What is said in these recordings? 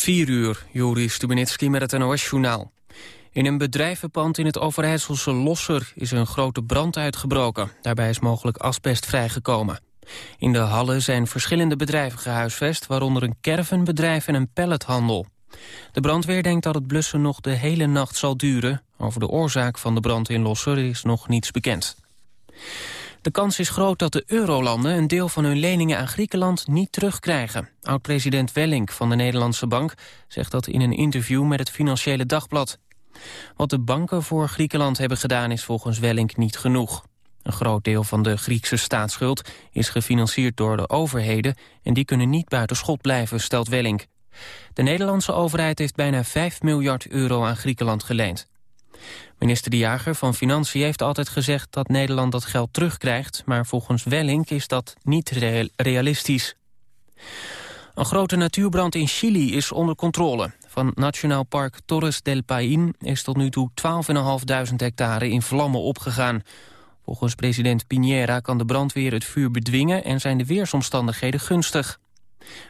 4 uur, Joris Stubenitski met het NOS-journaal. In een bedrijvenpand in het Overijsselse Losser is een grote brand uitgebroken. Daarbij is mogelijk asbest vrijgekomen. In de hallen zijn verschillende bedrijven gehuisvest... waaronder een kervenbedrijf en een pallethandel. De brandweer denkt dat het blussen nog de hele nacht zal duren. Over de oorzaak van de brand in Losser is nog niets bekend. De kans is groot dat de eurolanden een deel van hun leningen aan Griekenland niet terugkrijgen. Oud-president Wellink van de Nederlandse Bank zegt dat in een interview met het Financiële Dagblad. Wat de banken voor Griekenland hebben gedaan is volgens Wellink niet genoeg. Een groot deel van de Griekse staatsschuld is gefinancierd door de overheden... en die kunnen niet buiten schot blijven, stelt Wellink. De Nederlandse overheid heeft bijna 5 miljard euro aan Griekenland geleend. Minister De Jager van Financiën heeft altijd gezegd dat Nederland dat geld terugkrijgt, maar volgens Wellink is dat niet realistisch. Een grote natuurbrand in Chili is onder controle. Van Nationaal Park Torres del Paine is tot nu toe 12.500 hectare in vlammen opgegaan. Volgens president Piñera kan de brandweer het vuur bedwingen en zijn de weersomstandigheden gunstig.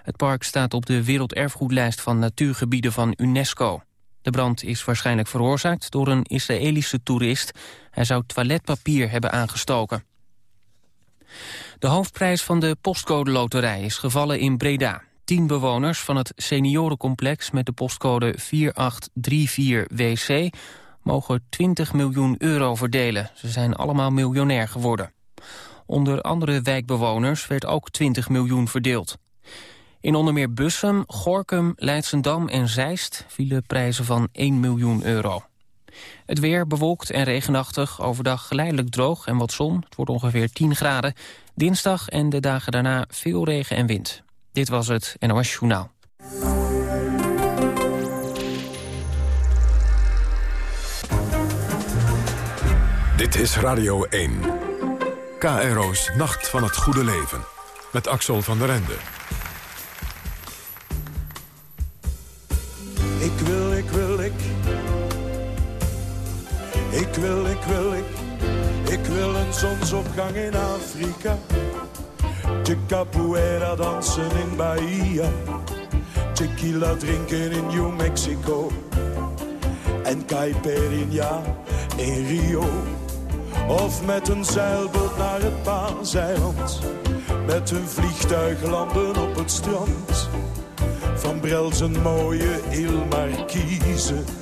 Het park staat op de werelderfgoedlijst van natuurgebieden van UNESCO. De brand is waarschijnlijk veroorzaakt door een Israëlische toerist. Hij zou toiletpapier hebben aangestoken. De hoofdprijs van de postcode loterij is gevallen in Breda. Tien bewoners van het seniorencomplex met de postcode 4834WC... mogen 20 miljoen euro verdelen. Ze zijn allemaal miljonair geworden. Onder andere wijkbewoners werd ook 20 miljoen verdeeld. In onder meer Bussum, Gorkum, Leidsendam en Zeist vielen prijzen van 1 miljoen euro. Het weer bewolkt en regenachtig, overdag geleidelijk droog en wat zon. Het wordt ongeveer 10 graden. Dinsdag en de dagen daarna veel regen en wind. Dit was het NOS Journaal. Dit is Radio 1. KRO's Nacht van het Goede Leven. Met Axel van der Ende. Wil, ik wil, ik. Ik wil een zonsopgang in Afrika. De capoeira dansen in Bahia. Tequila drinken in New Mexico. En caipirinha in Rio. Of met een zeilboot naar het Paaseiland. Met een vliegtuig landen op het strand van Brel zijn mooie Il Marquise.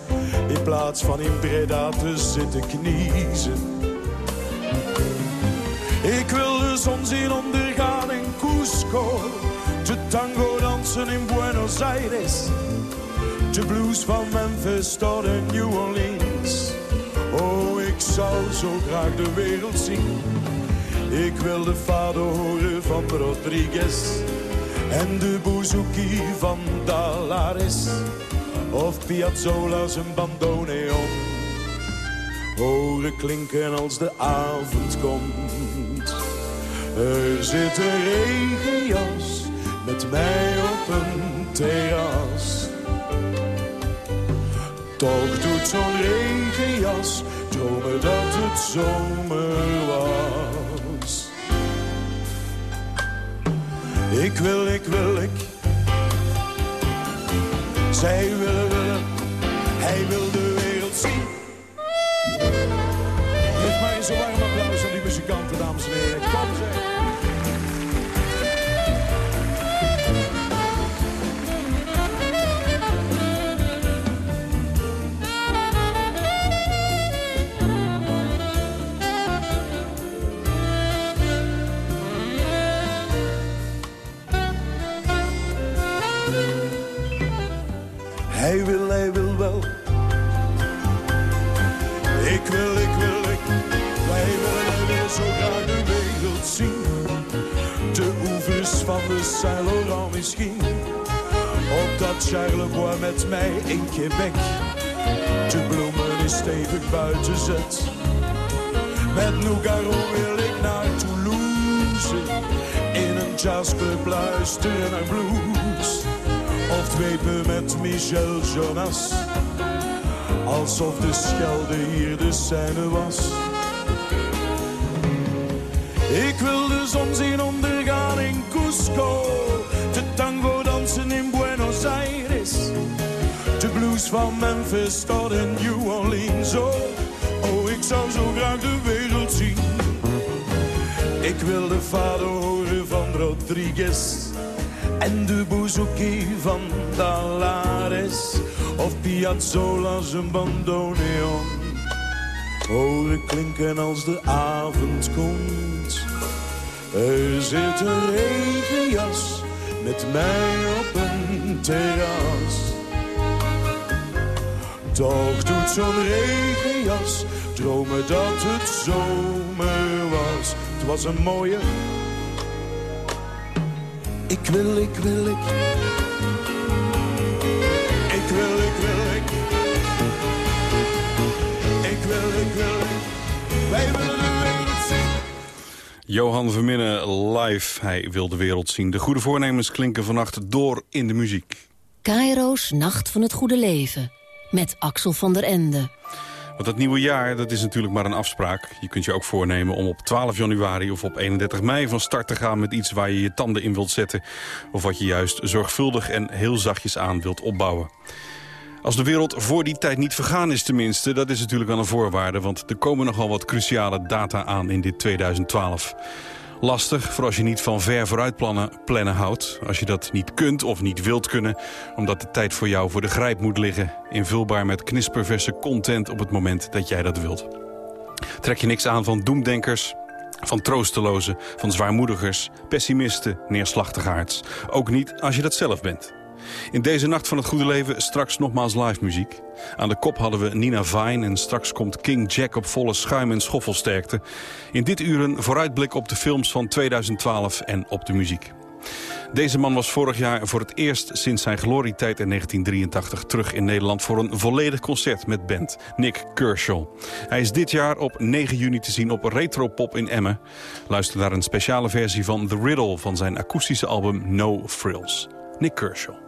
In plaats van in Breda te zitten kniezen. Ik wil de zon zien ondergaan in Cusco. De tango dansen in Buenos Aires. De blues van Memphis tot in New Orleans. Oh, ik zou zo graag de wereld zien. Ik wil de vader horen van Rodriguez en de bouzouki van Dalaris of Piazzolla zijn bandoneon. Horen klinken als de avond komt. Er zit een regenjas met mij op een terras. Toch doet zo'n regenjas dromen dat het zomer was. Ik wil, ik wil, ik. Zij willen, willen, hij wil de wereld zien. Geef maar eens een warm applaus aan die muzikanten, dames en heren. Saint-Laurent misschien. Op dat Charleroi met mij in Quebec. De bloemen is stevig buiten zet. Met Nougaro wil ik naar Toulouse. In een jazzclub luisteren naar blues. Of dwepen met Michel Jonas. Alsof de Schelde hier de scène was. Ik wil de zon zien ondergaan De tango dansen in Buenos Aires. van Memphis tot in New Orleans. Oh, oh, ik zou zo graag de wereld zien. Ik wil de vader horen van Rodriguez. En de bouzouki van Dalares. Of Piazzolla's een bandoneon. Horen klinken als de avond komt. Er zit een regenjas met mij op een terras. Toch doet zo'n regenjas dromen dat het zomer was. Het was een mooie... Ik wil, ik wil, ik... Ik wil, ik wil, ik... Ik wil, ik wil, ik... Wij willen. Johan Verminnen live. Hij wil de wereld zien. De goede voornemens klinken vannacht door in de muziek. Cairo's Nacht van het Goede Leven. Met Axel van der Ende. Want het nieuwe jaar, dat is natuurlijk maar een afspraak. Je kunt je ook voornemen om op 12 januari of op 31 mei van start te gaan... met iets waar je je tanden in wilt zetten. Of wat je juist zorgvuldig en heel zachtjes aan wilt opbouwen. Als de wereld voor die tijd niet vergaan is tenminste, dat is natuurlijk wel een voorwaarde... want er komen nogal wat cruciale data aan in dit 2012. Lastig, voor als je niet van ver vooruit plannen, plannen houdt. Als je dat niet kunt of niet wilt kunnen, omdat de tijd voor jou voor de grijp moet liggen. Invulbaar met knisperverse content op het moment dat jij dat wilt. Trek je niks aan van doemdenkers, van troostelozen, van zwaarmoedigers, pessimisten, neerslachtigaards. Ook niet als je dat zelf bent. In deze Nacht van het Goede Leven straks nogmaals live muziek. Aan de kop hadden we Nina Vine en straks komt King Jack op volle schuim en schoffelsterkte. In dit uur een vooruitblik op de films van 2012 en op de muziek. Deze man was vorig jaar voor het eerst sinds zijn glorietijd in 1983 terug in Nederland voor een volledig concert met band, Nick Kershaw. Hij is dit jaar op 9 juni te zien op Retropop in Emmen. Luister naar een speciale versie van The Riddle van zijn akoestische album No Frills. Nick Kershaw.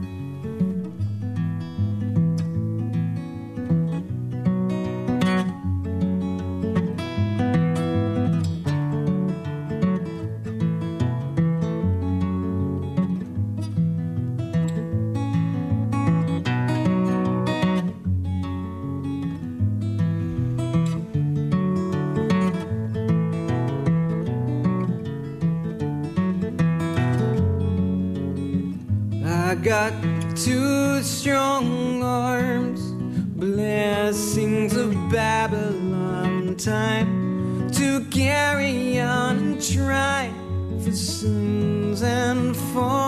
I got two strong arms, blessings of Babylon, time to carry on and try for sins and false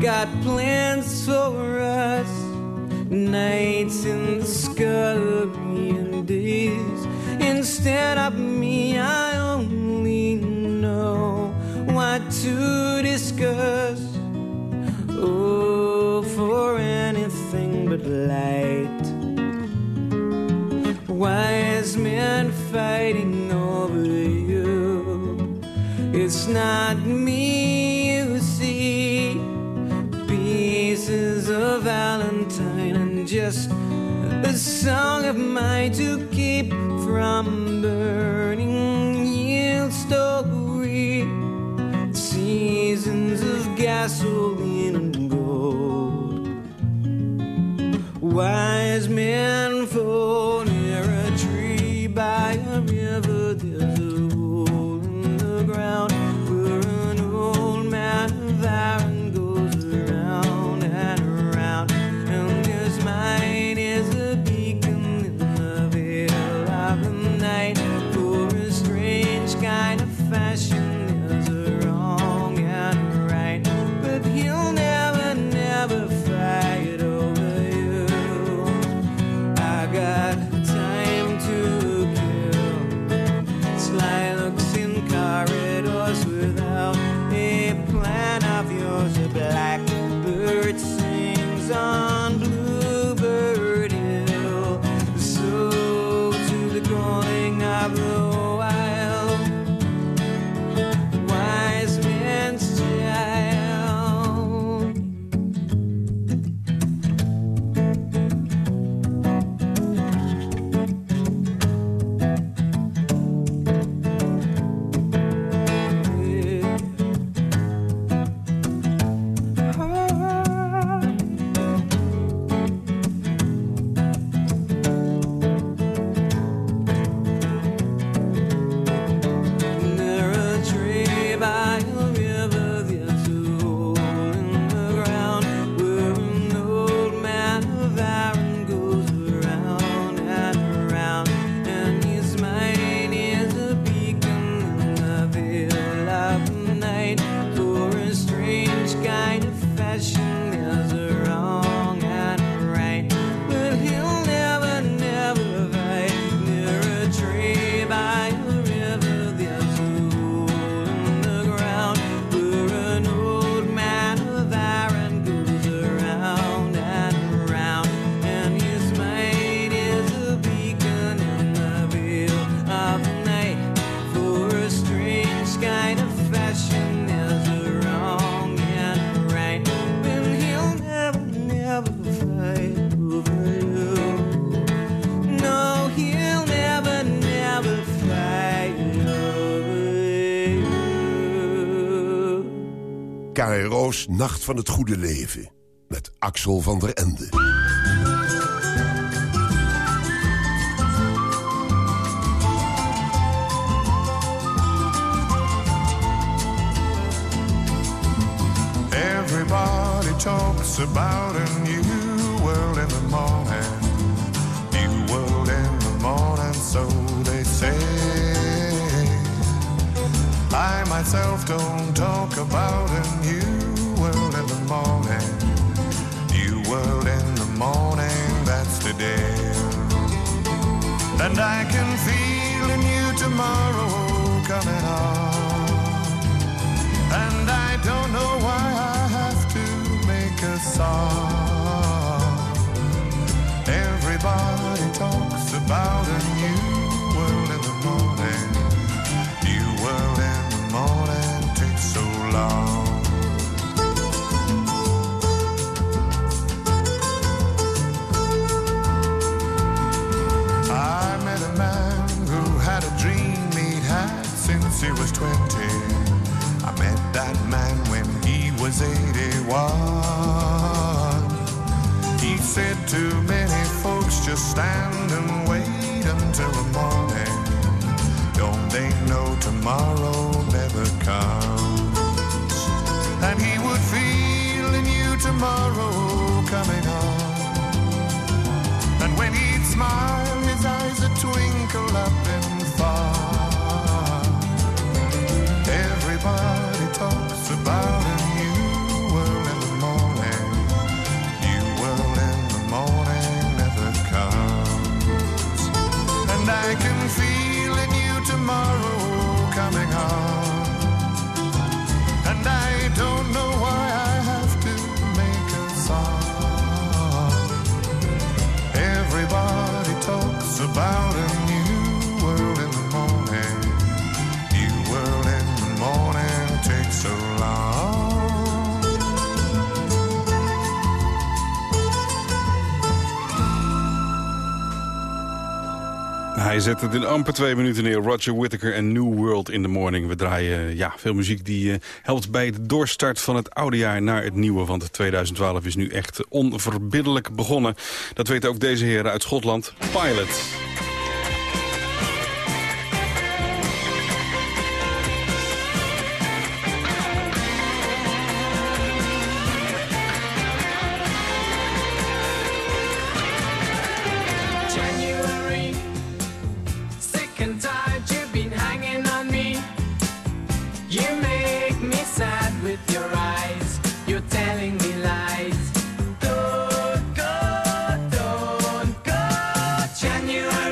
got plenty. Mine to keep from burning. Yield story. Seasons of gasoline and gold. Wise men Nacht van het Goede Leven. Met Axel van der Ende. Everybody talks about a new world in the morning. New world in the morning, so they say. I myself don't talk about a morning. New world in the morning, that's today. And I can feel a new tomorrow coming on. And I don't know why I have to make a song. Everybody talks about a new world in the morning. New world in the morning takes so long. Since he was 20. I met that man when he was 81. He said to many folks, just stand and wait until the morning. Don't they know tomorrow never comes? And he would feel a new tomorrow coming on. And when he'd smile, his eyes would twinkle up and don't know Hij zet het in amper twee minuten neer. Roger Whittaker en New World in the Morning. We draaien ja, veel muziek die eh, helpt bij de doorstart van het oude jaar naar het nieuwe. Want 2012 is nu echt onverbiddelijk begonnen. Dat weten ook deze heren uit Schotland. Pilot. January.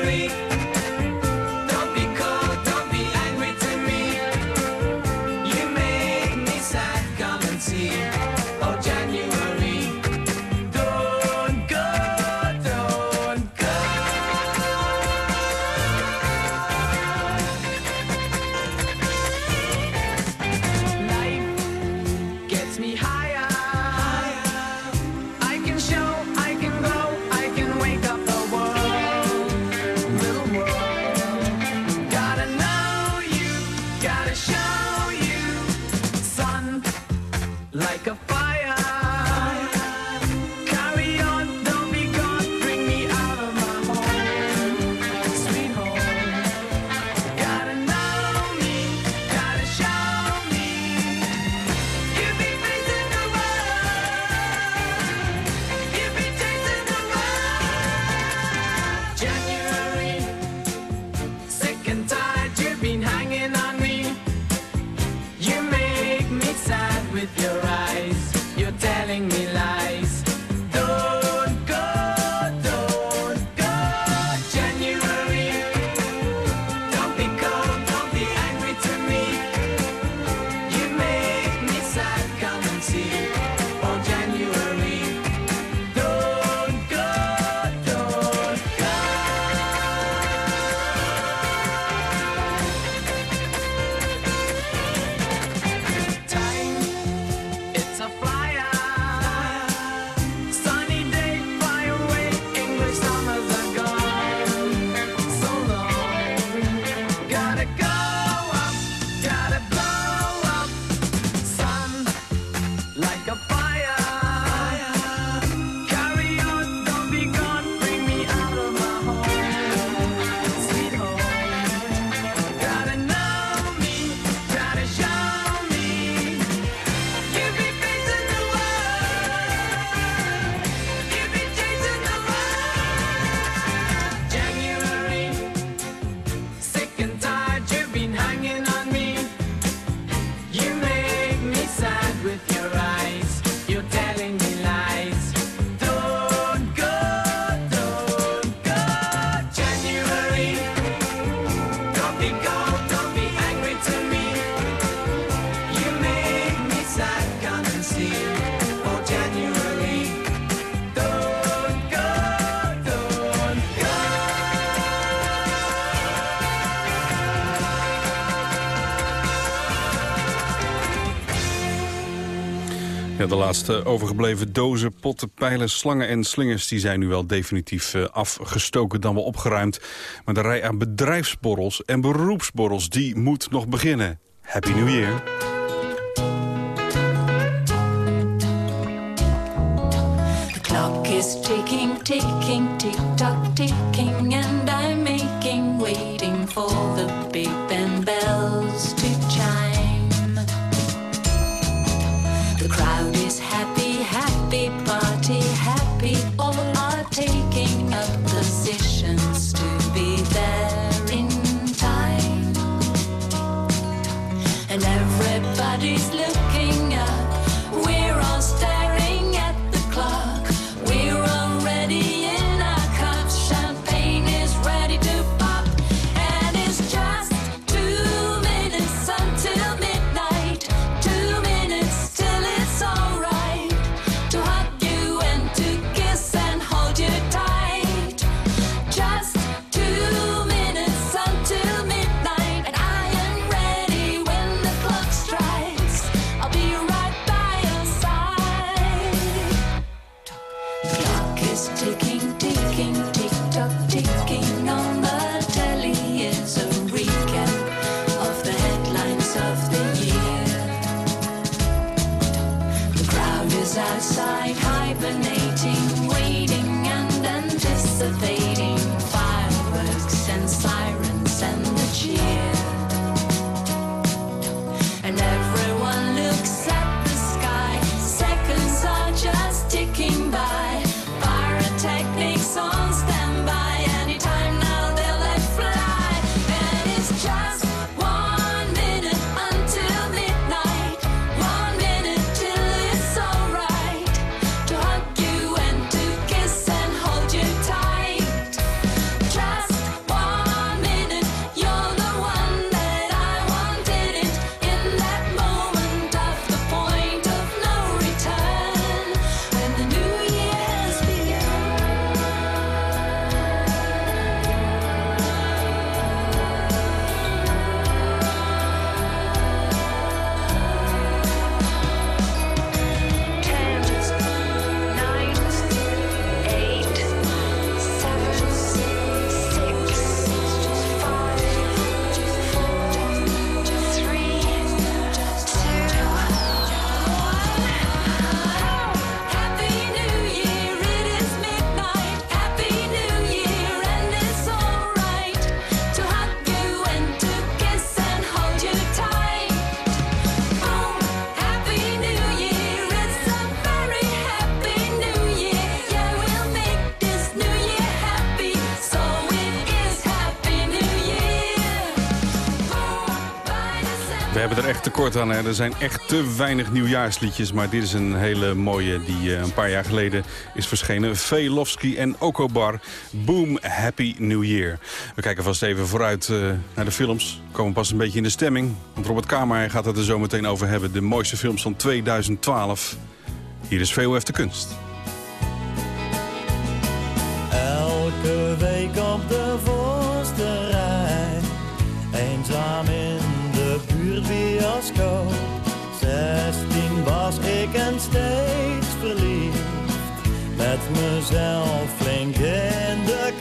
like a laatste overgebleven dozen, potten, pijlen, slangen en slingers... die zijn nu wel definitief eh, afgestoken, dan wel opgeruimd. Maar de rij aan bedrijfsborrels en beroepsborrels, die moet nog beginnen. Happy New Year! tekort. Hè. Er zijn echt te weinig nieuwjaarsliedjes. Maar dit is een hele mooie die eh, een paar jaar geleden is verschenen. Velofsky en Okobar. Boom, Happy New Year. We kijken vast even vooruit eh, naar de films. We komen pas een beetje in de stemming. Want Robert Kamer gaat het er zo meteen over hebben. De mooiste films van 2012. Hier is VOF de Kunst. Elke week op de voorste rij. Eenzaam in Glasgow. Zestien was ik en steeds verliefd. Met mezelf flink in de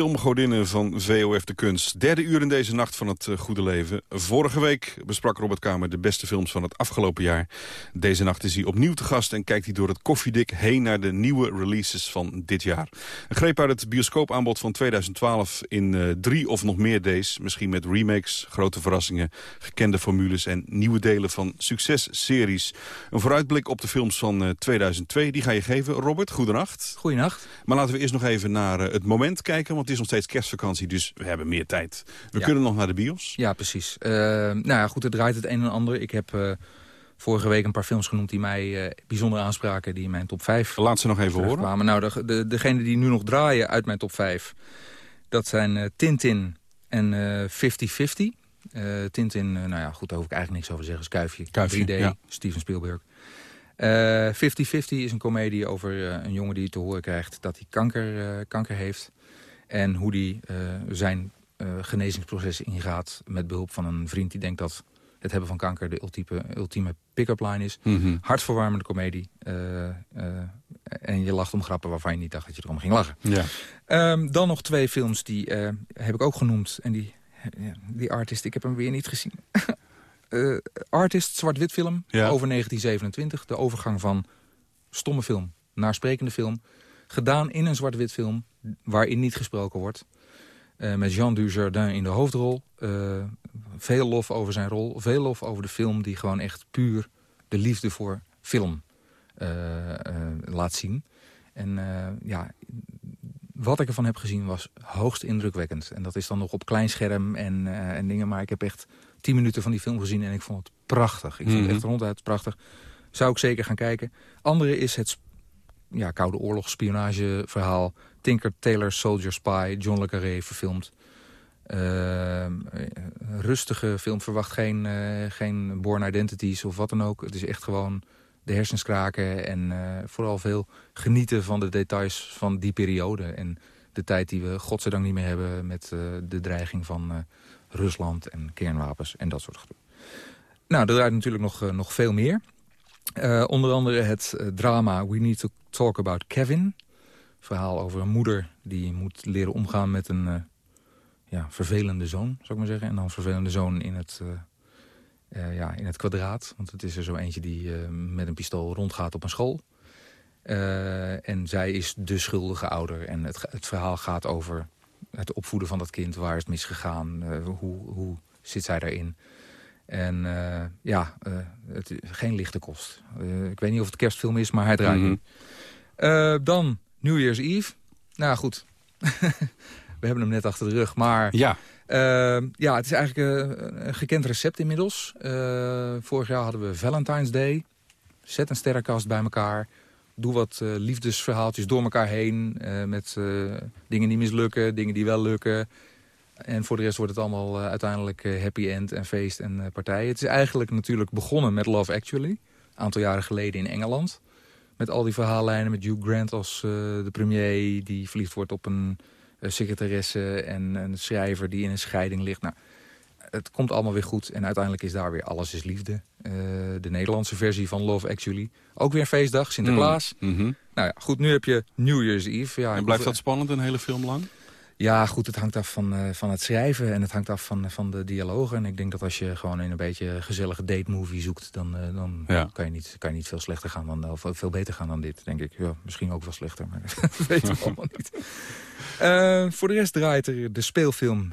Filmgodinnen van VOF de Kunst. Derde uur in deze nacht van het eh, goede leven. Vorige week besprak Robert Kamer de beste films van het afgelopen jaar. Deze nacht is hij opnieuw te gast en kijkt hij door het koffiedik heen naar de nieuwe releases van dit jaar. Een greep uit het bioscoopaanbod van 2012 in eh, drie of nog meer days. Misschien met remakes, grote verrassingen, gekende formules en nieuwe delen van successeries. Een vooruitblik op de films van eh, 2002, die ga je geven. Robert, goedenacht. Goedenacht. Maar laten we eerst nog even naar eh, het moment kijken, want is nog steeds kerstvakantie, dus we hebben meer tijd. We Ja. kunnen nog naar de bios. Ja, precies. Eh, nou ja, goed, het draait het een en ander. Ik heb eh, vorige week een paar films genoemd die mij eh, bijzonder aanspraken. Die in mijn top 5 Laat ze nog even horen. kwamen. Nou, de, de, degene die nu nog draaien uit mijn top 5... dat zijn Tintin en eh 50-50. Eh, Tintin, nou ja, goed, daar hoef ik eigenlijk niks over te zeggen. Skuifje, Kuifje, 3D, ja. Steven Spielberg. Eh 50-50 is een komedie over een jongen die te horen krijgt dat hij kanker, kanker heeft. En hoe die eh, zijn eh, genezingsproces ingaat met behulp van een vriend die denkt dat het hebben van kanker de ultieme, ultieme pick-up line is. Mhm. Hartverwarmende komedie. eh, en je lacht om grappen waarvan je niet dacht dat je erom ging lachen. Ja. Ehm, dan nog twee films, die heb ik ook genoemd. En die, die artist, ik heb hem weer niet gezien. Artist, zwart-wit film, Ja. over 1927. De overgang van stomme film naar sprekende film. Gedaan in een zwart-wit film, waarin niet gesproken wordt. Eh, met Jean Dujardin in de hoofdrol. Eh, veel lof over zijn rol. Veel lof over de film die gewoon echt puur de liefde voor film eh, laat zien. En ja, wat ik ervan heb gezien was hoogst indrukwekkend. En dat is dan nog op klein scherm en, en dingen. Maar ik heb echt tien minuten van die film gezien en ik vond het prachtig. Ik vond Mhm. het echt ronduit prachtig. Zou ik zeker gaan kijken. Andere is het ja, Koude Oorlog spionageverhaal. Tinker Tailor Soldier Spy, John le Carré verfilmd. Ehm, eh, rustige film, verwacht geen, eh, geen Born Identities of wat dan ook. Het is echt gewoon de hersens kraken en eh, vooral veel genieten van de details van die periode. En de tijd die we godzijdank niet meer hebben met de dreiging van Rusland en kernwapens en dat soort gedoe. Nou, er draait natuurlijk nog, nog veel meer. Eh, onder andere het eh, drama We Need to Talk About Kevin. Verhaal over een moeder die moet leren omgaan met een eh, ja, vervelende zoon, zou ik maar zeggen. En dan vervelende zoon in het, ja, in het kwadraat. Want het is er zo eentje die met een pistool rondgaat op een school. En zij is de schuldige ouder. En het, het verhaal gaat over het opvoeden van dat kind. Waar is het misgegaan? Hoe, hoe zit zij daarin? En eh, ja, eh, het, geen lichte kost. Eh, ik weet niet of het kerstfilm is, maar hij draait Mhm. nu. Dan New Year's Eve. Nou goed, we hebben hem net achter de rug. Maar Ja. ja, het is eigenlijk een gekend recept inmiddels. Vorig jaar hadden we Valentine's Day. Zet een sterrenkast bij elkaar. Doe wat liefdesverhaaltjes door elkaar heen. met dingen die mislukken, dingen die wel lukken. En voor de rest wordt het allemaal eh, uiteindelijk eh, happy end en feest en eh, partijen. Het is eigenlijk natuurlijk begonnen met Love Actually. Een aantal jaren geleden in Engeland. Met al die verhaallijnen met Hugh Grant als de premier... die verliefd wordt op een secretaresse en een schrijver die in een scheiding ligt. Nou, het komt allemaal weer goed. En uiteindelijk is daar weer Alles is Liefde. De Nederlandse versie van Love Actually. Ook weer een feestdag, Sinterklaas. Mhm. Nou ja, goed, nu heb je New Year's Eve. Ja, En blijft dat spannend een hele film lang? Ja, goed, het hangt af van, eh, van het schrijven en het hangt af van, van de dialogen. En ik denk dat als je gewoon in een beetje gezellige date-movie zoekt... dan, eh, dan Ja. kan, je niet, kan je niet veel slechter gaan dan, of veel beter gaan dan dit, denk ik. Ja, misschien ook wel slechter, maar dat weten we allemaal niet. Eh, voor de rest draait er de speelfilm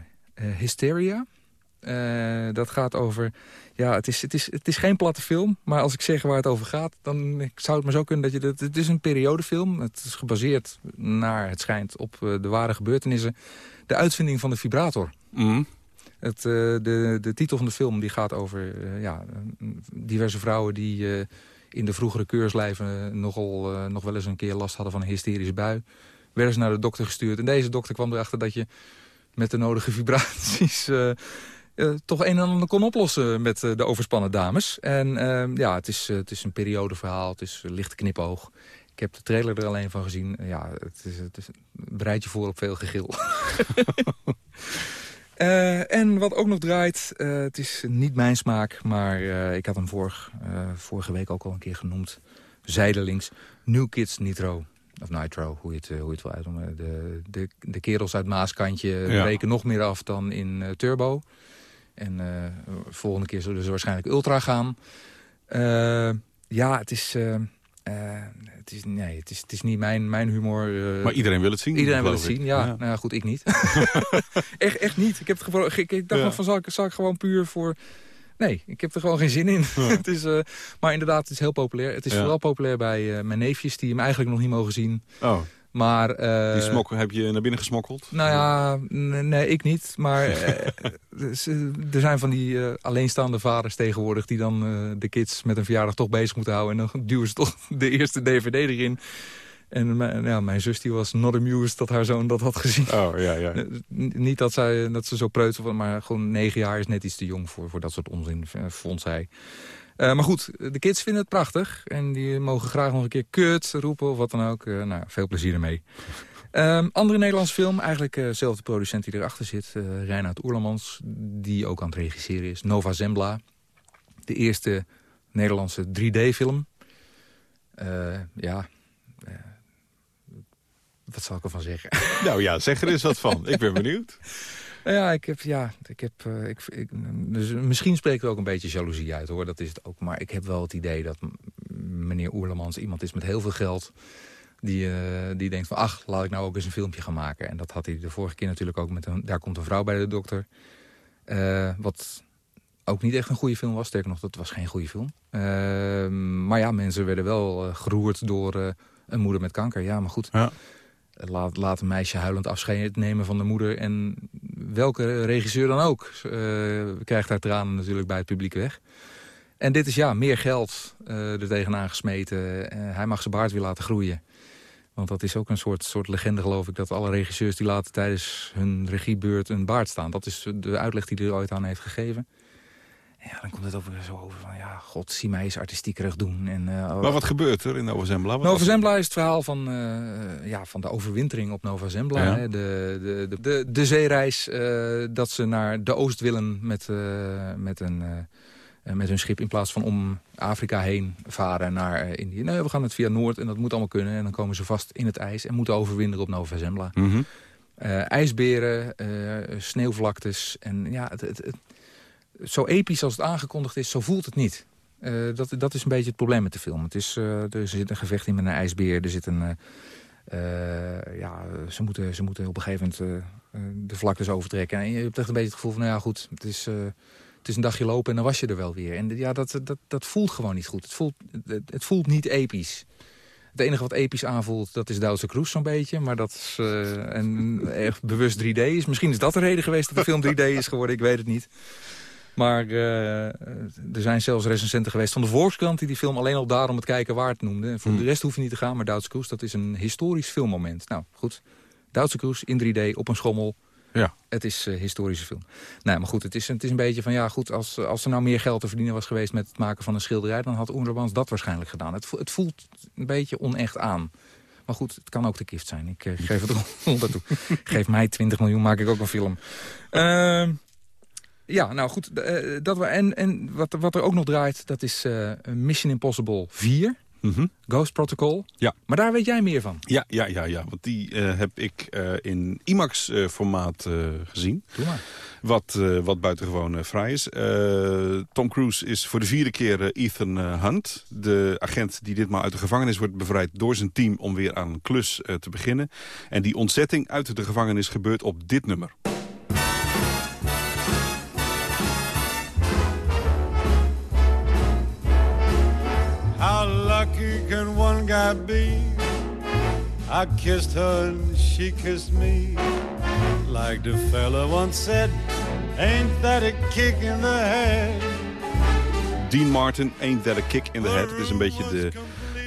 Hysteria. Eh, dat gaat over... Ja, het is, het, is, het is geen platte film, maar als ik zeg waar het over gaat... dan ik zou het maar zo kunnen dat je... Dat, het is een periodefilm. Het is gebaseerd, naar het schijnt, op eh, de ware gebeurtenissen. De uitvinding van de vibrator. Mhm. Het, eh, de, de titel van de film die gaat over ja, diverse vrouwen... die in de vroegere keurslijven nogal, nog wel eens een keer last hadden van een hysterische bui. Werden ze naar de dokter gestuurd. En deze dokter kwam erachter dat je met de nodige vibraties... eh, toch een en ander kon oplossen met eh, de overspannen dames. En eh, ja, het is, eh, het is een periodeverhaal. Het is een lichte knipoog. Ik heb de trailer er alleen van gezien. Ja, het, is, het is, bereid je voor op veel gegil. En wat ook nog draait, het is niet mijn smaak... maar ik had hem vorig, vorige week ook al een keer genoemd. Zijdelings. New Kids Nitro. Of Nitro, hoe je het, hoe je het wil uitnoemen. De, de, de kerels uit Maaskantje Ja. breken nog meer af dan in Turbo. En eh, volgende keer zullen ze waarschijnlijk Ultra gaan. Eh, ja, het is... eh, het is, nee, het is, het is niet mijn, mijn humor. Maar iedereen wil het zien, Iedereen wil het zien, ja. Ja. Nou ja, goed, ik niet. echt, echt niet. Ik, heb het ik, ik dacht Ja. nog van, zal ik, zal ik gewoon puur voor... Nee, ik heb er gewoon geen zin in. het is, maar inderdaad, het is heel populair. Het is vooral populair bij mijn neefjes... die hem eigenlijk nog niet mogen zien. Oh, Maar... eh, die smokkel heb je naar binnen gesmokkeld? nou ja, nee, ik niet. Maar eh, dus, eh, er zijn van die alleenstaande vaders tegenwoordig... die dan de kids met een verjaardag toch bezig moeten houden. En dan duwen ze toch de eerste dvd erin. En mijn, ja, mijn zus die was not amused dat haar zoon dat had gezien. Oh, ja, ja. Niet dat, zij, dat ze zo preutsel van, maar gewoon negen jaar is net iets te jong voor, voor dat soort onzin, vond zij. Eh, maar goed, de kids vinden het prachtig. En die mogen graag nog een keer kut roepen of wat dan ook. Eh, nou, veel plezier ermee. Ehm, andere Nederlandse film, eigenlijk eh, dezelfde producent die erachter zit. eh Reinhard Oerlemans, die ook aan het regisseren is. Nova Zembla. De eerste Nederlandse 3D-film. Eh, ja, eh, wat zal ik ervan zeggen? Nou ja, zeg er eens wat van. Ik ben benieuwd. Nou Ja, ik heb, ja, ik heb, eh, ik, ik, dus misschien spreekt er ook een beetje jaloezie uit, hoor. Dat is het ook. Maar ik heb wel het idee dat meneer Oerlemans iemand is met heel veel geld... Die, eh, die denkt van, ach, laat ik nou ook eens een filmpje gaan maken. En dat had hij de vorige keer natuurlijk ook met een... Daar komt een vrouw bij de dokter. Eh, wat ook niet echt een goede film was. Sterker nog, dat was geen goede film. Maar ja, mensen werden wel geroerd door een moeder met kanker. Ja, maar goed. Ja. Laat, laat een meisje huilend afscheid nemen van de moeder. En welke regisseur dan ook eh, krijgt haar tranen natuurlijk bij het publiek weg. En dit is ja, meer geld eh er tegenaan gesmeten. Eh, hij mag zijn baard weer laten groeien. Want dat is ook een soort, soort legende, geloof ik... dat alle regisseurs die laten tijdens hun regiebeurt een baard staan. Dat is de uitleg die hij er ooit aan heeft gegeven. Ja, dan komt het over, zo over van... ja, god, zie mij eens artistiekerig doen. En, eh, Maar wat gebeurt er in Nova Zembla? Nova Zembla is het verhaal van, eh, ja, van de overwintering op Nova Zembla. Ja. Hè. De, de, de, de, de zeereis eh, dat ze naar de oost willen met, met, een, met hun schip... in plaats van om Afrika heen varen naar Indië. Nee, we gaan het via Noord en dat moet allemaal kunnen. En dan komen ze vast in het ijs en moeten overwinteren op Nova Zembla. Mhm. Ijsberen, sneeuwvlaktes. En ja, het, het, het- zo episch als het aangekondigd is, zo voelt het niet. Eh, dat, dat is een beetje het probleem met de film. Het is, eh, er zit een gevecht in met een ijsbeer. Er zit een... eh, ja, ze moeten, ze moeten op een gegeven moment de vlaktes overtrekken. En je hebt echt een beetje het gevoel van, nou ja goed, het is, het is een dagje lopen en dan was je er wel weer. En ja, dat, dat, dat voelt gewoon niet goed. Het voelt, het, voelt niet episch. Het enige wat episch aanvoelt, dat is Duitse Cruise zo'n beetje. Maar dat is eh, en echt bewust 3D is. Misschien is dat de reden geweest dat de film 3D is geworden. Ik weet het niet. Maar eh, er zijn zelfs recensenten geweest van de Volkskrant... die die film alleen al daarom het kijken waard noemden. En voor Hmm. de rest hoef je niet te gaan, maar Duitse Cruise... dat is een historisch filmmoment. Nou, goed. Duitse Cruise in 3D op een schommel. Ja. Het is een historische film. Nou, maar goed, het is, het is een beetje van... ja, goed, als, als er nou meer geld te verdienen was geweest... met het maken van een schilderij... dan had Oerlemans dat waarschijnlijk gedaan. Het, het voelt een beetje onecht aan. Maar goed, het kan ook de kift zijn. Ik eh, geef het onder toe. Geef mij 20 miljoen, maak ik ook een film. Ehm, ja, nou goed. eh, dat we, en en wat, wat er ook nog draait, dat is eh, Mission Impossible 4. Mhm. Ghost Protocol. Ja. Maar daar weet jij meer van. Ja, ja, ja, ja. want die eh, heb ik in IMAX-formaat gezien. Doe maar. Wat, wat buitengewoon fraai is. Tom Cruise is voor de vierde keer Ethan Hunt. De agent die ditmaal uit de gevangenis wordt bevrijd door zijn team... om weer aan een klus te beginnen. En die ontzetting uit de gevangenis gebeurt op dit nummer. Guy be? I kissed her and she kissed me. Like the fella once said, ain't that a kick in the head? Dean Martin, Ain't That a Kick in the Head. Het is een beetje de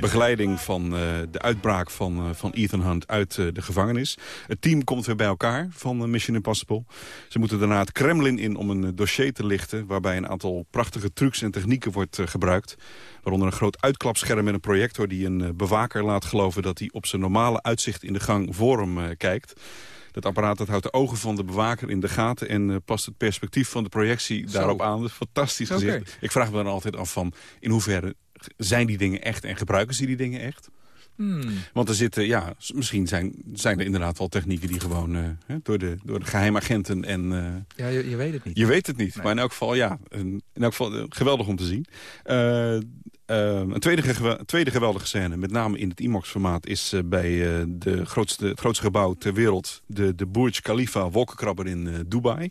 begeleiding van eh, de uitbraak van, eh, van Ethan Hunt uit eh, de gevangenis. Het team komt weer bij elkaar van Mission Impossible. Ze moeten daarna het Kremlin in om een dossier te lichten... waarbij een aantal prachtige trucs en technieken wordt gebruikt. Waaronder een groot uitklapscherm met een projector... die een bewaker laat geloven dat hij op zijn normale uitzicht in de gang voor hem kijkt. Dat apparaat dat houdt de ogen van de bewaker in de gaten... en past het perspectief van de projectie Zo. daarop aan. Dat is fantastisch gezegd. Ik vraag me dan altijd af van... in hoeverre zijn die dingen echt en gebruiken ze die dingen echt? Hmm. Want er zitten, ja, misschien zijn, zijn er inderdaad wel technieken die gewoon eh, door, de, door de geheimagenten en... eh, Ja, je, je weet het niet. je weet het niet, maar in elk geval, ja, in elk geval eh, geweldig om te zien. Een tweede, tweede geweldige scène, met name in het IMAX-formaat... is bij de grootste, het grootste gebouw ter wereld... de, de Burj Khalifa wolkenkrabber in Dubai.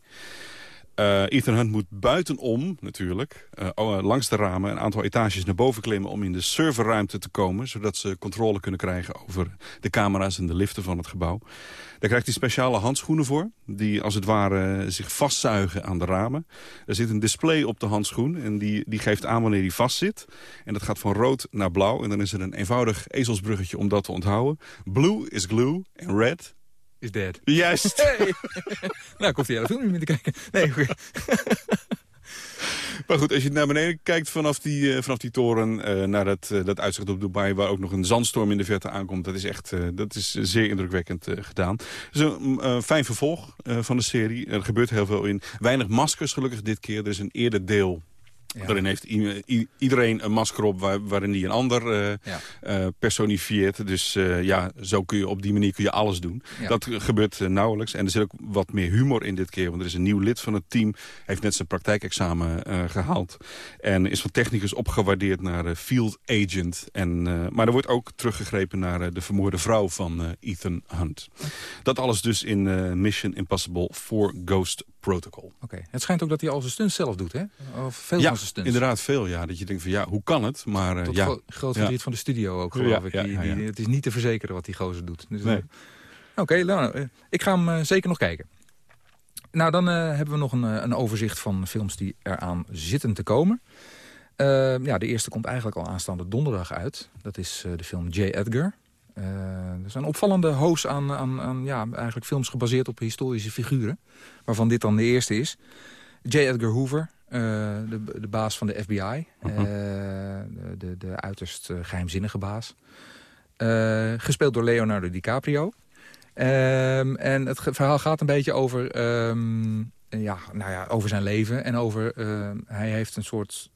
Eh, Ethan Hunt moet buitenom, natuurlijk, eh, oh, langs de ramen... een aantal etages naar boven klimmen om in de serverruimte te komen... zodat ze controle kunnen krijgen over de camera's en de liften van het gebouw. Daar krijgt hij speciale handschoenen voor... die als het ware zich vastzuigen aan de ramen. Er zit een display op de handschoen en die, die geeft aan wanneer die vastzit. En dat gaat van rood naar blauw. En dan is er een eenvoudig ezelsbruggetje om dat te onthouden. Blue is glue en red... Is dead. Juist. Hey. nou, ik hoef die hele film niet meer te kijken. Nee, oké. Maar goed, als je naar beneden kijkt vanaf die, eh, vanaf die toren... eh, naar dat, eh, dat uitzicht op Dubai, waar ook nog een zandstorm in de verte aankomt... dat is echt dat is zeer indrukwekkend gedaan. Het is een mm, fijn vervolg van de serie. Er gebeurt heel veel in. Weinig maskers gelukkig dit keer. Er is een eerder deel... Daarin heeft iedereen een masker op waar- waarin hij een ander eh, Ja. eh, personifieert. Dus eh, ja, zo kun je op die manier kun je alles doen. Ja. Dat gebeurt nauwelijks. En er zit ook wat meer humor in dit keer. Want er is een nieuw lid van het team. heeft net zijn praktijkexamen eh, gehaald. En is van technicus opgewaardeerd naar field agent. En, maar er wordt ook teruggegrepen naar de vermoorde vrouw van Ethan Hunt. Dat alles dus in Mission Impossible 4 Ghost Protocol. Oké. Het schijnt ook dat hij al zijn stunts zelf doet, hè? Of veel ja, van zijn stunts. inderdaad veel. Ja, dat je denkt van ja, hoe kan het? Maar eh, Tot ja. gro- groot Ja. verdriet van de studio ook, geloof ik. Die, het is niet te verzekeren wat die gozer doet. Dus, Nee. eh, Oké, nou, eh, ik ga hem zeker nog kijken. Nou, dan hebben we nog een, een overzicht van films die eraan zitten te komen. Ja, de eerste komt eigenlijk al aanstaande donderdag uit. Dat is de film J. Edgar. Eh er zijn opvallende hoos aan, aan, aan ja, eigenlijk films gebaseerd op historische figuren. Waarvan dit dan de eerste is. J. Edgar Hoover, eh, de, de baas van de FBI. eh, de, de, de uiterst eh, geheimzinnige baas. Gespeeld door Leonardo DiCaprio. Ehm, en het verhaal gaat een beetje over, ehm, ja, nou ja, over zijn leven. En over, ehm, hij heeft een soort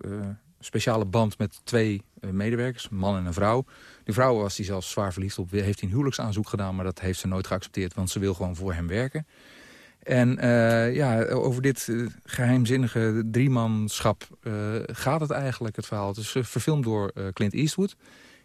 speciale band met twee medewerkers, een man en een vrouw. Die vrouw was hij zelfs zwaar verliefd op. Heeft een huwelijksaanzoek gedaan, maar dat heeft ze nooit geaccepteerd. Want ze wil gewoon voor hem werken. En eh, ja, over dit eh, geheimzinnige driemanschap eh, gaat het eigenlijk, het verhaal. Het is verfilmd door Clint Eastwood.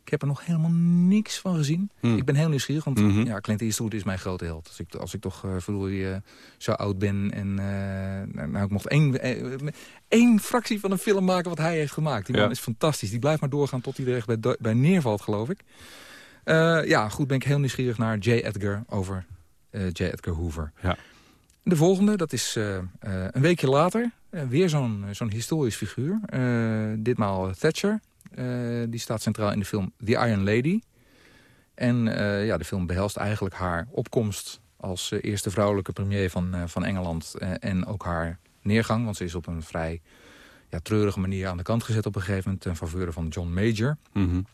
Ik heb er nog helemaal niks van gezien. Hmm. Ik ben heel nieuwsgierig, want Mhm. ja, Clint Eastwood is mijn grote held. Als ik, als ik toch uh, verdorie, uh, zo oud ben en uh, nou, ik mocht één, eh, één fractie van een film maken wat hij heeft gemaakt. Die man Ja. is fantastisch. Die blijft maar doorgaan tot hij er echt bij, bij neervalt, geloof ik. Ja, goed, ben ik heel nieuwsgierig naar J. Edgar over J. Edgar Hoover. Ja. De volgende, dat is een weekje later. Weer zo'n zo'n historisch figuur. ditmaal Thatcher. Die staat centraal in de film The Iron Lady. En ja, de film behelst eigenlijk haar opkomst... als eerste vrouwelijke premier van, van Engeland. en ook haar neergang, want ze is op een vrij ja, treurige manier... aan de kant gezet op een gegeven moment... ten faveur van John Major. Mm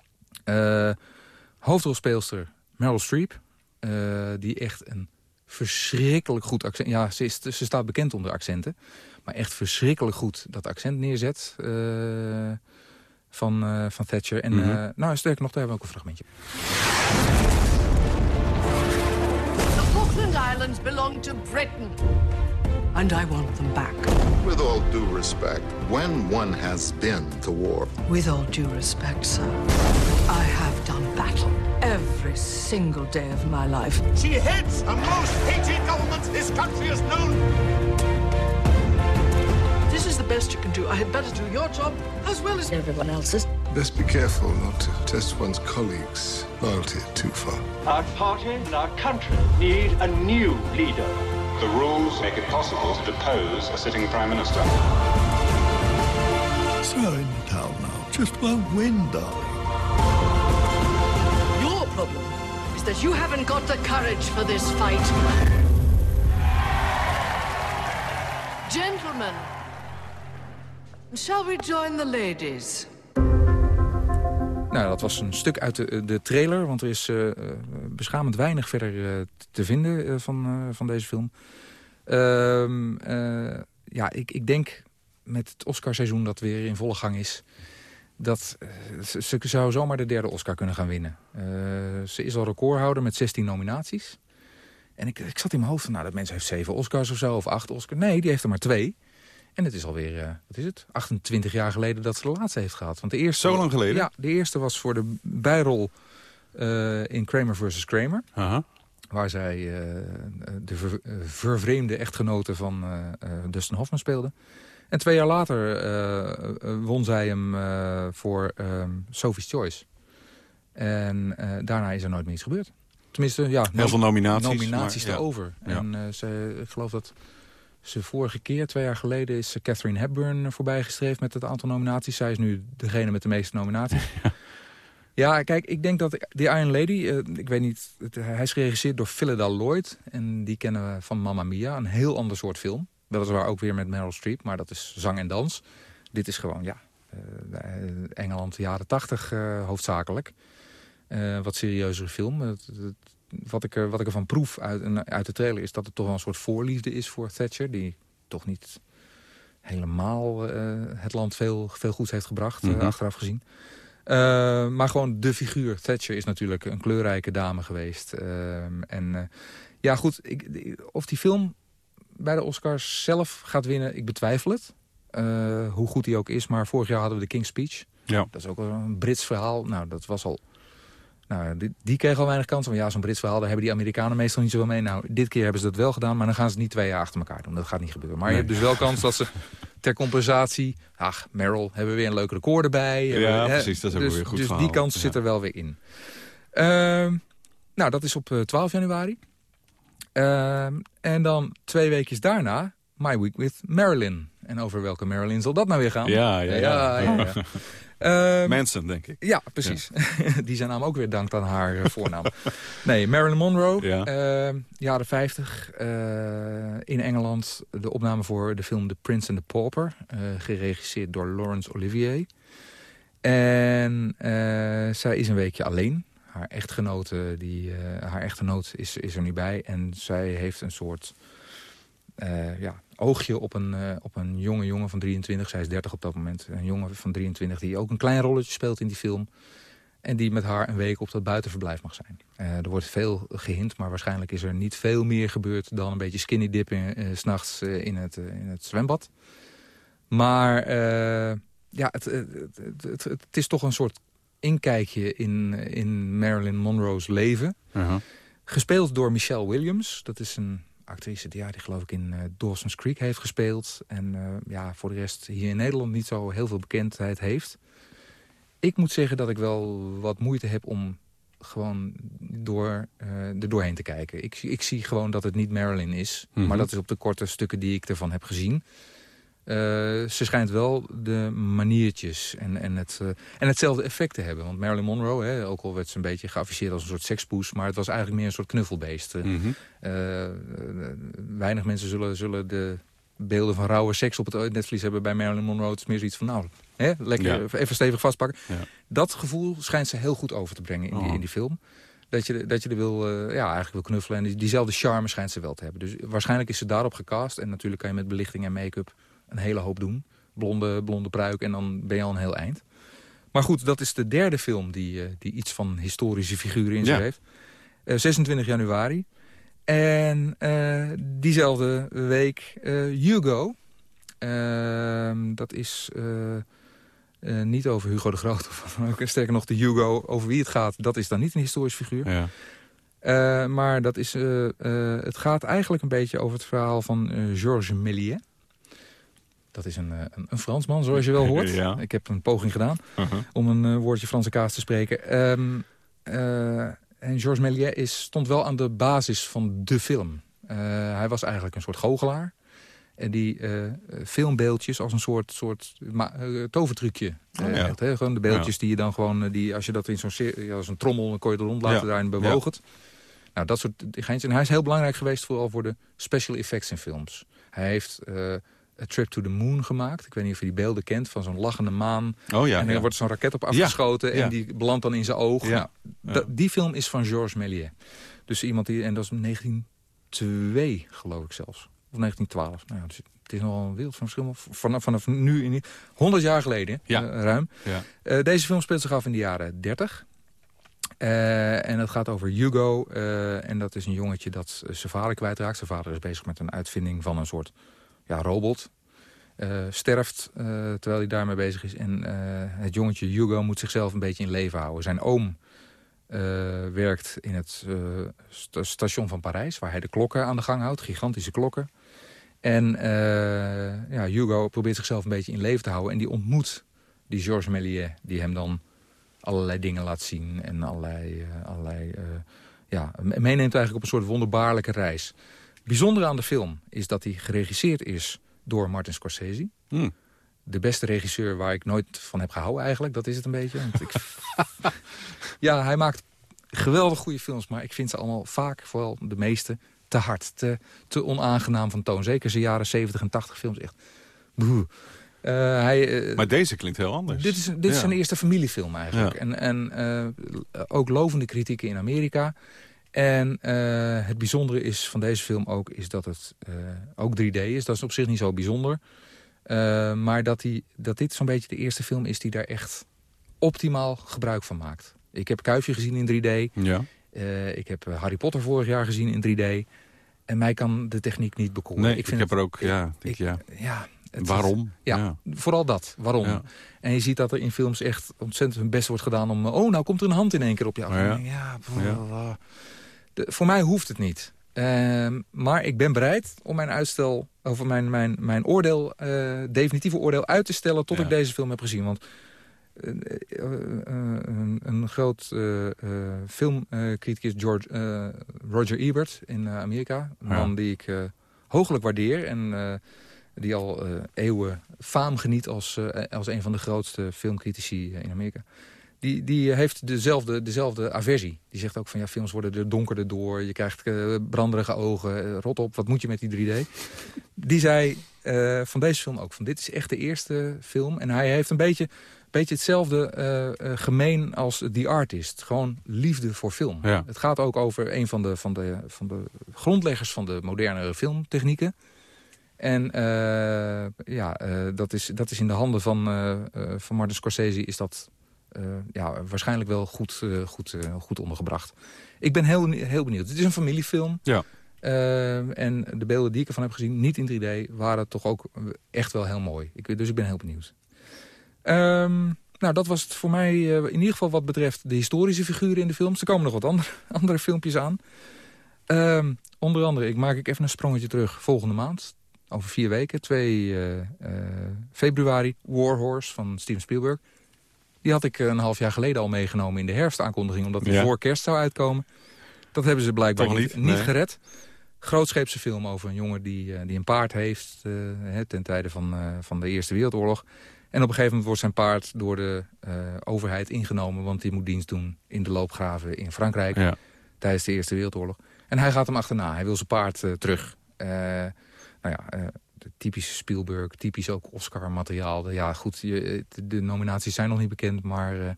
-hmm. hoofdrolspeelster Meryl Streep. die echt een verschrikkelijk goed accent... Ja, ze, is, ze staat bekend onder accenten. Maar echt verschrikkelijk goed dat accent neerzet. Uh, van, eh, van Thatcher. En Mhm. eh, nou, sterker nog, daar hebben we ook een fragmentje. The Falkland Islands belong to Britain. And I want them back. With all due respect, when one has been to war, With all due respect, sir, I have done battle every single day of my life. She heads a most hated government this country has known. This is the best you can do. I had better do your job as well as everyone else's. best be careful not to test one's colleagues' loyalty too far. Our party and our country need a new leader. The rules make it possible to depose a sitting prime minister. Throw in the towel now. Just won't win, darling. Your problem is that you haven't got the courage for this fight. Gentlemen, shall we join the ladies? Nou, dat was een stuk uit de, de trailer, want er is eh, eh, beschamend weinig verder eh, te vinden eh, van, eh, van deze film. Ehm, eh, ja, ik, ik denk met het Oscarseizoen dat weer in volle gang is... dat eh, ze, zou zomaar de derde Oscar kunnen gaan winnen. Eh, ze is al recordhouder met 16 nominaties. En ik, ik zat in mijn hoofd van, nou, dat mensen heeft zeven Oscars of zo, of acht Oscars. Nee, die heeft er maar twee. En het is alweer, eh, wat is het, 28 jaar geleden dat ze de laatste heeft gehad. Want de eerste, Zo lang geleden? Ja, de eerste was voor de bijrol eh, in Kramer vs. Kramer. Waar zij eh, de ver- vervreemde echtgenote van Dustin Hoffman speelde. En twee jaar later won zij hem voor ehm, Sophie's Choice. En daarna is er nooit meer iets gebeurd. Tenminste, ja, Heel veel nominaties, nominaties maar ja. erover. En ze, ik geloof dat ze vorige keer, twee jaar geleden... is Catherine Hepburn voorbijgestreefd met het aantal nominaties. Zij is nu degene met de meeste nominaties. Ja, kijk, ik denk dat The Iron Lady, eh, ik weet niet, het- hij is geregisseerd door Philida Lloyd. En die kennen we van Mamma Mia, een heel ander soort film. Weliswaar ook weer met Meryl Streep, maar dat is zang en dans. Dit is gewoon, ja, eh, Engeland jaren tachtig eh, hoofdzakelijk. Wat serieuzere film. Het- het- wat, ik er, wat ik ervan proef uit, uit de trailer is dat het toch wel een soort voorliefde is voor Thatcher. Die toch niet helemaal eh, het land veel, veel goeds heeft gebracht, eh, Mhm. achteraf gezien. Eh, maar gewoon de figuur Thatcher is natuurlijk een kleurrijke dame geweest. Ehm, en ja, goed, ik, of die film bij de Oscars zelf gaat winnen, ik betwijfel het. Hoe goed die ook is, maar vorig jaar hadden we de King's Speech. Ja. Dat is ook een Brits verhaal. Nou, dat was al... Nou, die, die kreeg al weinig kans. Want ja, zo'n Brits verhaal, daar hebben die Amerikanen meestal niet zoveel mee. Nou, dit keer hebben ze dat wel gedaan, maar dan gaan ze niet twee jaar achter elkaar doen. Dat gaat niet gebeuren. Maar je hebt dus wel kans dat ze ter compensatie... Ach, Meryl, hebben we weer een leuk record erbij. Hebben Ja, we- precies, dat is ook dus, weer een goed Dus verhaal. die kans Ja. zit er wel weer in. Ehm, nou, dat is op eh, 12 januari. Ehm, en dan twee weekjes daarna, My Week with Marilyn. En over welke Marilyn zal dat nou weer gaan? Ja, ja, ja. ja, ja. Ehm, Manson, denk ik. Ja, precies. Die zijn naam ook weer dankt aan haar eh, voornaam. nee, Marilyn Monroe, ehm, jaren 50. eh, in Engeland de opname voor de film The Prince and the Pauper. eh, geregisseerd door Laurence Olivier. En zij is een weekje alleen. Haar echtgenote, die, haar echtgenoot is, is er niet bij. En zij heeft een soort ja, oogje op een, eh, op een jonge jongen van 23. Zij is 30 op dat moment. Een jongen van 23 die ook een klein rolletje speelt in die film. En die met haar een week op dat buitenverblijf mag zijn. Eh, er wordt veel gehint, maar waarschijnlijk is er niet veel meer gebeurd... dan een beetje skinny dippen eh, s s'nachts eh, in, het, eh, in het zwembad. Maar eh, ja, het, het, het, het, het is toch een soort inkijkje in, in Marilyn Monroe's leven. Uh-huh. Gespeeld door Michelle Williams. Dat is een actrice die, ja, die geloof ik in eh, Dawson's Creek heeft gespeeld. En eh, ja, voor de rest hier in Nederland niet zo heel veel bekendheid heeft. Ik moet zeggen dat ik wel wat moeite heb om gewoon door, eh er doorheen te kijken. Ik, ik zie gewoon dat het niet Marilyn is. Mhm. Maar dat is op de korte stukken die ik ervan heb gezien. Eh, ze schijnt wel de maniertjes en, en, het, eh, en hetzelfde effect te hebben. Want Marilyn Monroe, hè, ook al werd ze een beetje geafficheerd als een soort sekspoes... maar het was eigenlijk meer een soort knuffelbeest. Eh, Mhm. weinig mensen zullen, zullen de beelden van rauwe seks op het netvlies hebben bij Marilyn Monroe. Het is meer zoiets van, nou, hè, lekker Ja. even stevig vastpakken. Ja. Dat gevoel schijnt ze heel goed over te brengen in, die, Oh. in die film. Dat je, dat je er wil, ja, eigenlijk wil knuffelen. En die, diezelfde charme schijnt ze wel te hebben. Dus waarschijnlijk is ze daarop gecast. En natuurlijk kan je met belichting en make-up een hele hoop doen. Blonde, blonde pruik en dan ben je al een heel eind. Maar goed, dat is de derde film die, eh, die iets van historische figuren in zich Ja. heeft. Eh, 26 januari. En eh, diezelfde week eh, Hugo. Ehm, dat is eh, eh, niet over Hugo de Groot. Of ook. Sterker nog, de Hugo over wie het gaat, dat is dan niet een historisch figuur. Ja. Eh, maar dat is, eh, eh, het gaat eigenlijk een beetje over het verhaal van eh, Georges Méliès. Dat is een, eh, een, een Fransman, zoals je wel hoort. Ja. Ik heb een poging gedaan Uh-huh. om een eh, woordje Franse kaas te spreken. Ehm, eh, en Georges Méliès is, stond wel aan de basis van de film. Hij was eigenlijk een soort goochelaar. En die filmbeeldjes als een soort, soort tovertrucje. Oh, ja. echt, hè? Gewoon de beeldjes Ja. die je dan gewoon... Die, als je dat in zo'n ja, als een trommel... dan kon je er rond laten Ja. bewoog het. Nou, dat soort geintjes. En hij is heel belangrijk geweest vooral voor de special effects in films. Hij heeft A Trip to the Moon gemaakt. Ik weet niet of je die beelden kent van zo'n lachende maan. Oh ja, en er ja. wordt zo'n raket op afgeschoten ja. en die belandt dan in zijn oog. Ja, Nou, die film is van Georges Méliès. Dus iemand die, en dat is 1902 geloof ik zelfs. Of 1912. Nou ja, dus het is nogal een wereld van verschil. Vanaf, vanaf nu, in, 100 jaar geleden, Ja. eh, ruim. Ja. Eh, deze film speelt zich af in de jaren 30. Eh, en het gaat over Hugo. en dat is een jongetje dat zijn vader kwijtraakt. Zijn vader is bezig met een uitvinding van een soort ja, robot. Eh, sterft eh, terwijl hij daarmee bezig is. En eh, het jongetje Hugo moet zichzelf een beetje in leven houden. Zijn oom werkt in het sta- station van Parijs... waar hij de klokken aan de gang houdt. Gigantische klokken. En ja, Hugo probeert zichzelf een beetje in leven te houden. En die ontmoet die Georges Méliès... die hem dan allerlei dingen laat zien. En allerlei, allerlei ja, me- meeneemt eigenlijk op een soort wonderbaarlijke reis. Bijzonder aan de film is dat hij geregisseerd is door Martin Scorsese. Hmm. De beste regisseur waar ik nooit van heb gehouden eigenlijk. Dat is het een beetje. Want ik... ja, hij maakt geweldig goede films. Maar ik vind ze allemaal vaak, vooral de meeste, te hard. Te, te onaangenaam van toon. Zeker zijn jaren 70 en 80 films. Echt. Boe. Eh, hij, eh, Maar deze klinkt heel anders. dit is, dit is zijn eerste familiefilm eigenlijk. Ja. En, en eh, ook lovende kritieken in Amerika. En eh, het bijzondere is van deze film ook... is dat het eh, ook 3D is. Dat is op zich niet zo bijzonder. Eh, maar dat, die, dat dit zo'n beetje de eerste film is... die daar echt optimaal gebruik van maakt. Ik heb Kuifje gezien in 3D. Ja. Ik heb Harry Potter vorig jaar gezien in 3D. En mij kan de techniek niet bekoren. Nee, ik, vind heb het- er ook... Ja, ik, ja. ja, Waarom? Ja, Ja. vooral dat. Waarom? Ja. En je ziet dat er in films echt ontzettend hun best wordt gedaan om... Oh, nou komt er een hand in één keer op je af. Oh ja. ja. De- voor mij hoeft het niet. Ehm, maar ik ben bereid om mijn uitstel, over mijn, mijn, mijn oordeel, eh, definitieve oordeel uit te stellen tot Ja. ik deze film heb gezien. Want eh, eh, een, een groot filmcriticus, George, Roger Ebert in Amerika. Een Ja. man die ik hooglijk waardeer en die al eeuwen faam geniet als, als een van de grootste filmcritici in Amerika. Die, die heeft dezelfde, dezelfde aversie. Die zegt ook van ja, films worden er donkerder door. Je krijgt eh, branderige ogen. eh, rot op, wat moet je met die 3D? Die zei eh, van deze film ook van dit is echt de eerste film. En hij heeft een beetje, beetje hetzelfde gemeen als The Artist. Gewoon liefde voor film. Ja. Het gaat ook over een van de, van, de, van de grondleggers van de modernere filmtechnieken. En ja, dat, is, dat is in de handen van, van Martin Scorsese is dat ja, waarschijnlijk wel goed, eh, goed, eh, goed ondergebracht. Ik ben heel, heel benieuwd. Het is een familiefilm. Ja. Eh, en de beelden die ik ervan heb gezien, niet in 3D, waren toch ook echt wel heel mooi. Ik, dus ik ben heel benieuwd. Ehm, nou, dat was het voor mij eh, in ieder geval wat betreft de historische figuren in de films. Er komen nog wat andere, andere filmpjes aan. Ehm, onder andere, ik maak ik even een sprongetje terug volgende maand. Over vier weken, 2 eh, eh, februari, War Horse van Steven Spielberg. Die had ik een half jaar geleden al meegenomen in de herfstaankondiging... omdat die Ja. voor kerst zou uitkomen. Dat hebben ze blijkbaar Toch niet, niet? Nee. gered. Grootscheepse film over een jongen die, eh, die een paard heeft... eh, hè, ten tijde van, eh, van de Eerste Wereldoorlog. En op een gegeven moment wordt zijn paard door de eh, overheid ingenomen... want die moet dienst doen in de loopgraven in Frankrijk... Ja. tijdens de Eerste Wereldoorlog. En hij gaat hem achterna. Hij wil zijn paard eh, terug. Eh, nou ja, de typische Spielberg, typisch ook Oscar-materiaal. Ja, goed, je, de, nominaties zijn nog niet bekend, maar eh,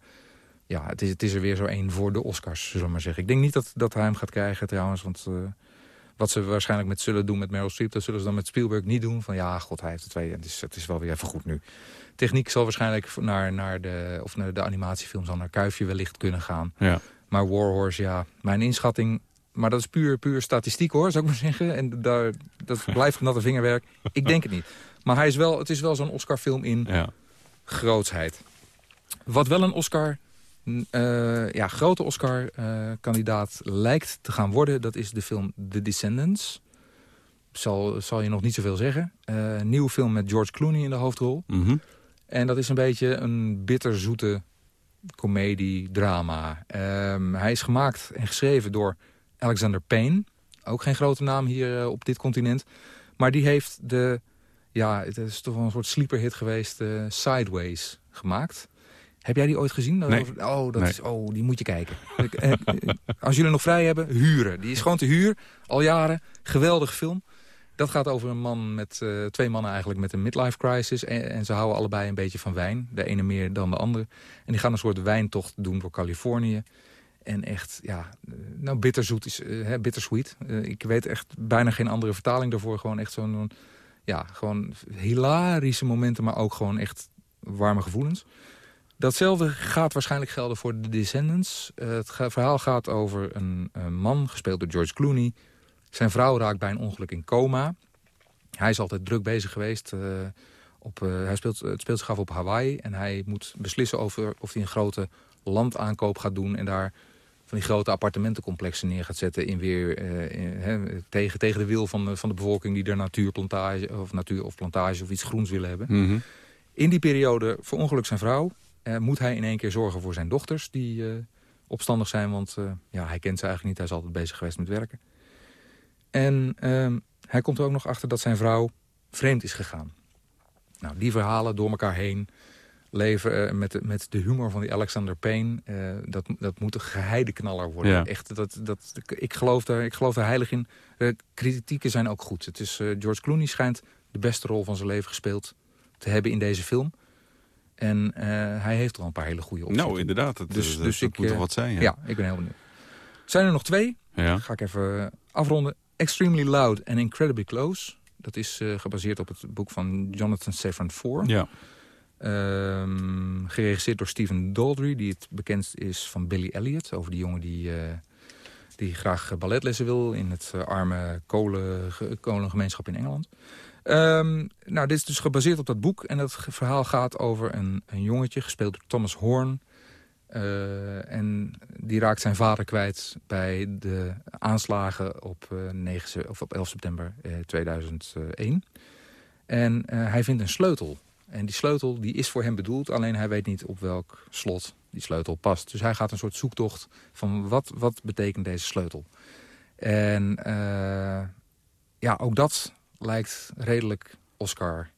ja, het is, het is er weer zo één voor de Oscars, zullen we maar zeggen. Ik denk niet dat, dat hij hem gaat krijgen trouwens, want eh, Wat ze waarschijnlijk met zullen doen met Meryl Streep... dat zullen ze dan met Spielberg niet doen. Van ja, god, hij heeft de twee. Het is, het is wel weer even goed nu. Techniek zal waarschijnlijk naar, naar, de, of naar de animatiefilm... zal naar Kuifje wellicht kunnen gaan. Ja. Maar Warhorse, ja, mijn inschatting... Maar dat is puur, puur statistiek hoor, zou ik maar zeggen. En daar, dat blijft natte vingerwerk. Ik denk het niet. Maar hij is wel, het is wel zo'n Oscar-film in Ja. grootsheid. Wat wel een Oscar, eh, ja, grote Oscar-kandidaat lijkt te gaan worden... dat is de film The Descendants. Zal, zal je nog niet zoveel zeggen. Eh, een nieuwe film met George Clooney in de hoofdrol. Mhm. En dat is een beetje een bitterzoete komedie, drama. Ehm, hij is gemaakt en geschreven door Alexander Payne. Ook geen grote naam hier eh, op dit continent. Maar die heeft de... Ja, het is toch wel een soort sleeperhit geweest. eh, Sideways gemaakt. Heb jij die ooit gezien? Nee. Oh, dat Nee. is, oh, die moet je kijken. Eh, Als jullie nog vrij hebben, huren. Die is gewoon te huur. Al jaren. Geweldige film. Dat gaat over een man met twee mannen eigenlijk met een midlife crisis. En, en ze houden allebei een beetje van wijn. De ene meer dan de andere. En die gaan een soort wijntocht doen door Californië. En echt, ja, nou bitterzoet is, eh, hè, bittersweet. Eh, ik weet echt bijna geen andere vertaling daarvoor. Gewoon echt zo'n, ja, gewoon hilarische momenten, maar ook gewoon echt warme gevoelens. Datzelfde gaat waarschijnlijk gelden voor The Descendants. Eh, het verhaal gaat over een, man, gespeeld door George Clooney. Zijn vrouw raakt bij een ongeluk in coma. Hij is altijd druk bezig geweest. op, hij speelt, het speelt zich af op Hawaii. En hij moet beslissen over of hij een grote landaankoop gaat doen... en daar van die grote appartementencomplexen neer gaat zetten... In weer, eh, tegen, tegen de wil van de, van de bevolking die er natuurplantage of, natuur of plantage of iets groens willen hebben. Mhm. In die periode verongelukt zijn vrouw. eh, moet hij in één keer zorgen voor zijn dochters die eh, opstandig zijn. Want eh, ja, hij kent ze eigenlijk niet. Hij is altijd bezig geweest met werken. En ehm, hij komt er ook nog achter dat zijn vrouw vreemd is gegaan. Nou, die verhalen door elkaar heen leven eh, met, de, met de humor van die Alexander Payne. eh, dat, dat moet een geheide knaller worden. Ja. Echt, dat, dat, ik, geloof daar, ik geloof daar heilig in. Eh, kritieken zijn ook goed. Het is, George Clooney schijnt de beste rol van zijn leven gespeeld te hebben in deze film. En hij heeft er al een paar hele goede opzetten. Nou, inderdaad. Dat, Dus, dus ik, moet toch wat zijn, ja. Ja, ik ben heel benieuwd. Zijn er nog twee? Ja. Ga ik even afronden. Extremely Loud and Incredibly Close. Dat is gebaseerd op het boek van Jonathan Safran Foer. Ja. Ehm, geregisseerd door Stephen Daldry, die het bekendst is van Billy Elliot. Over die jongen die, eh, die graag balletlessen wil in het eh, arme kolen, ge- kolengemeenschap in Engeland. Ehm, nou, dit is dus gebaseerd op dat boek. En dat verhaal gaat over een, een jongetje, gespeeld door Thomas Horn. Eh, en die raakt zijn vader kwijt bij de aanslagen op, eh, 9, se- of op 11 september eh, 2001. En hij vindt een sleutel. En die sleutel die is voor hem bedoeld, alleen hij weet niet op welk slot die sleutel past. Dus hij gaat een soort zoektocht van wat, wat betekent deze sleutel. En eh, ja, ook dat lijkt redelijk Oscar.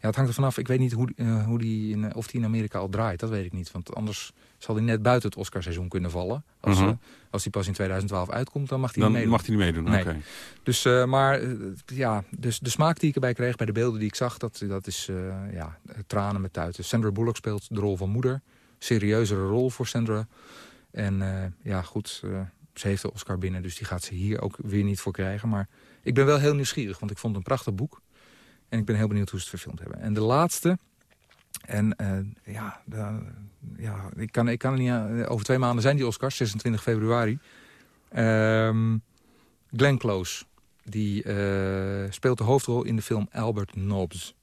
Ja, het hangt er vanaf. Ik weet niet hoe, eh, hoe die in, of die in Amerika al draait. Dat weet ik niet. Want anders zal hij net buiten het Oscarseizoen kunnen vallen. Als, Mhm. eh, als hij pas in 2012 uitkomt, dan mag hij Dan niet meedoen. mag hij niet meedoen, Nee. Dus, eh, maar eh, ja, dus de smaak die ik erbij kreeg bij de beelden die ik zag... dat, dat is ja, tranen met tuiten. Sandra Bullock speelt de rol van moeder. Serieuzere rol voor Sandra. En ja, goed, ze heeft de Oscar binnen... dus die gaat ze hier ook weer niet voor krijgen. Maar ik ben wel heel nieuwsgierig, want ik vond het een prachtig boek. En ik ben heel benieuwd hoe ze het verfilmd hebben. En de laatste... En eh, ja, ja ik, kan, ik kan er niet aan- over twee maanden zijn die Oscars, 26 februari. Ehm Glenn Close, die eh, speelt de hoofdrol in de film Albert Nobbs.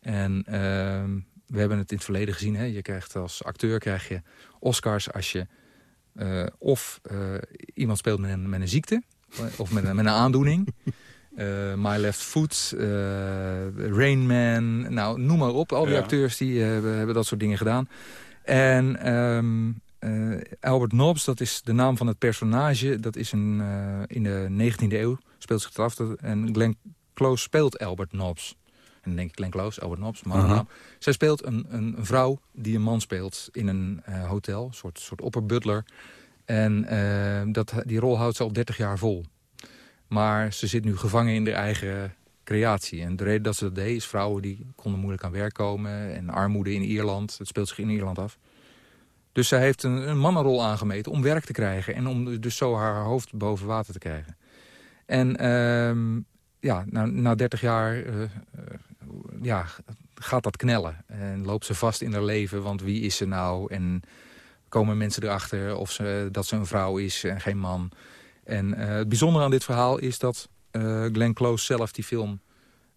En ehm, we hebben het in het verleden gezien. Hè? Je krijgt als acteur krijg je Oscars als je eh, of iemand speelt met een, met een ziekte of met een, met een aandoening. Eh, My Left Foot, eh, Rain Man, nou noem maar op. Al die Ja. acteurs die eh, hebben, dat soort dingen gedaan. En ehm, eh, Albert Nobbs, dat is de naam van het personage. Dat is een, in de 19e eeuw speelt zich het af. Dat- En Glenn Close speelt Albert Nobbs. En dan denk ik Glenn Close, Albert Nobbs, maar nou, Zij speelt een, een, vrouw die een man speelt in een hotel. Een soort, soort opperbutler. En dat, die rol houdt ze al 30 jaar vol. Maar ze zit nu gevangen in haar eigen creatie. En de reden dat ze dat deed is vrouwen die konden moeilijk aan werk komen. En armoede in Ierland. Het speelt zich in Ierland af. Dus zij heeft een, een mannenrol aangemeten om werk te krijgen. En om dus zo haar hoofd boven water te krijgen. En ehm, ja, na, na 30 jaar eh, eh, ja, gaat dat knellen. En loopt ze vast in haar leven, want wie is ze nou? En komen mensen erachter of ze, dat ze een vrouw is en geen man. En eh, het bijzondere aan dit verhaal is dat uh, Glenn Close zelf die film...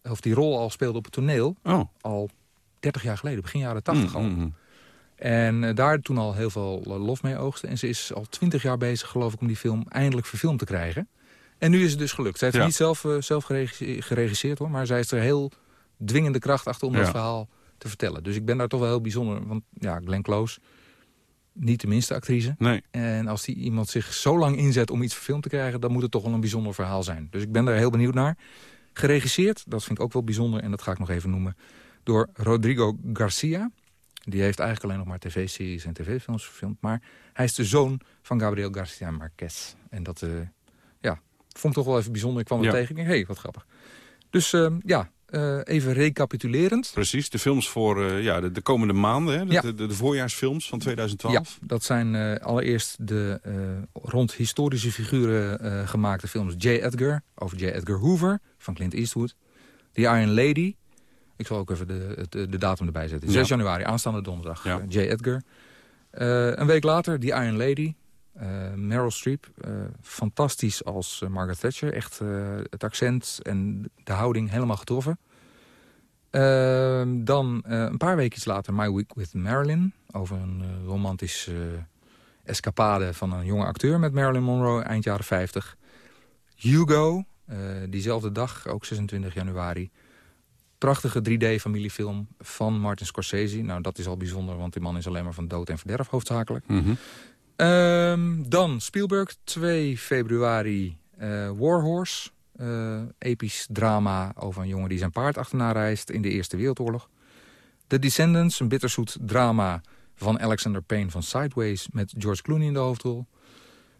of die rol al speelde op het toneel. Oh. Al 30 jaar geleden, begin jaren 80 Mm, al. mm, mm. En eh, daar toen al heel veel eh, lof mee oogsten. En ze is al 20 jaar bezig, geloof ik, om die film eindelijk verfilmd te krijgen. En nu is het dus gelukt. Zij heeft Ja. het niet zelf, eh, zelf geregi- geregisseerd, hoor. Maar zij is er heel dwingende kracht achter om Ja. dat verhaal te vertellen. Dus ik ben daar toch wel heel bijzonder. Want ja, Glenn Close, niet de minste actrice. Nee. En als die iemand zich zo lang inzet om iets verfilmd te krijgen... dan moet het toch wel een bijzonder verhaal zijn. Dus ik ben daar heel benieuwd naar. Geregisseerd, dat vind ik ook wel bijzonder... en dat ga ik nog even noemen, door Rodrigo Garcia. Die heeft eigenlijk alleen nog maar tv-series en tv-films verfilmd. Maar hij is de zoon van Gabriel Garcia Marquez. En dat eh, ja, vond ik toch wel even bijzonder. Ik kwam er Ja. tegen. Denk, hé, hey, wat grappig. Dus eh, ja, eh, even recapitulerend. Precies, de films voor eh, ja, de, de komende maanden. Hè? De, Ja. de, de voorjaarsfilms van 2012. Ja, dat zijn eh, allereerst de rond historische figuren gemaakte films J. Edgar, over J. Edgar Hoover van Clint Eastwood. The Iron Lady, ik zal ook even de, de, datum erbij zetten. 6 Ja. januari, aanstaande donderdag, J. Edgar. Een week later The Iron Lady, eh, Meryl Streep. eh, fantastisch als eh, Margaret Thatcher, echt het accent en de houding helemaal getroffen. Ehm, dan een paar weken later My Week with Marilyn. Over een romantisch eh, escapade van een jonge acteur met Marilyn Monroe eind jaren 50. Hugo, diezelfde dag, ook 26 januari. Prachtige 3D-familiefilm van Martin Scorsese. Nou, dat is al bijzonder, want die man is alleen maar van dood en verderf hoofdzakelijk. Mhm. Ehm, dan Spielberg, 2 februari, eh Warhorse. eh, episch drama over een jongen die zijn paard achterna reist in de Eerste Wereldoorlog. The Descendants, een bitterzoet drama van Alexander Payne van Sideways... met George Clooney in de hoofdrol.